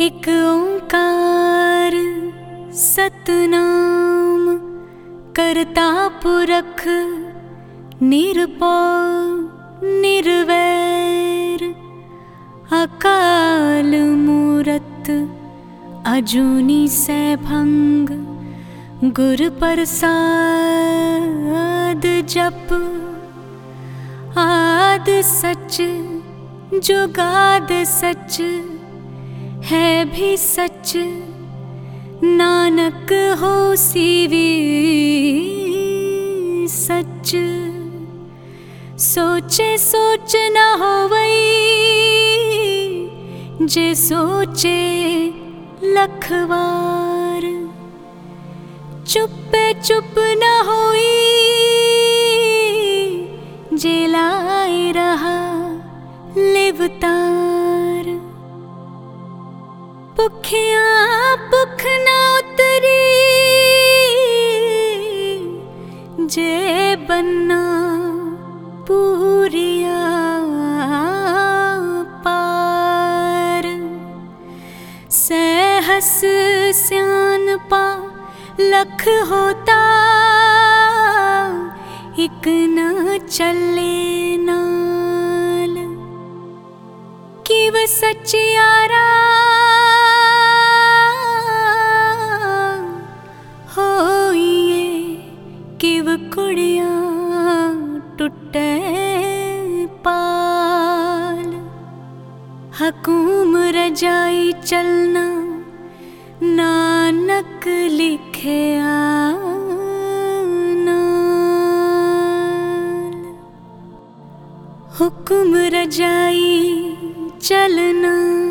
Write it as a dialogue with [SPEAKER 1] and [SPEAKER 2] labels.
[SPEAKER 1] एक ओंकार सतनाम करता पुरख निरपौ निर्वैर। अकाल मूरत अजूनी सैभंग गुर प्रसाद जप। आद सच जुगाद सच है भी सच। नानक हो सीवी, सच। सोचे, सोच न हो वही, जे सोचे लखवार चुप चुप न होई, जे लाए रहा लिवतार भुखिया भुख न जे बन्ना पूरिया स्यान पा एक न चले नाल। किव सचियारा किव कुड़िया टुटे रजाई चलना लिखे हुक्म रजाई चलना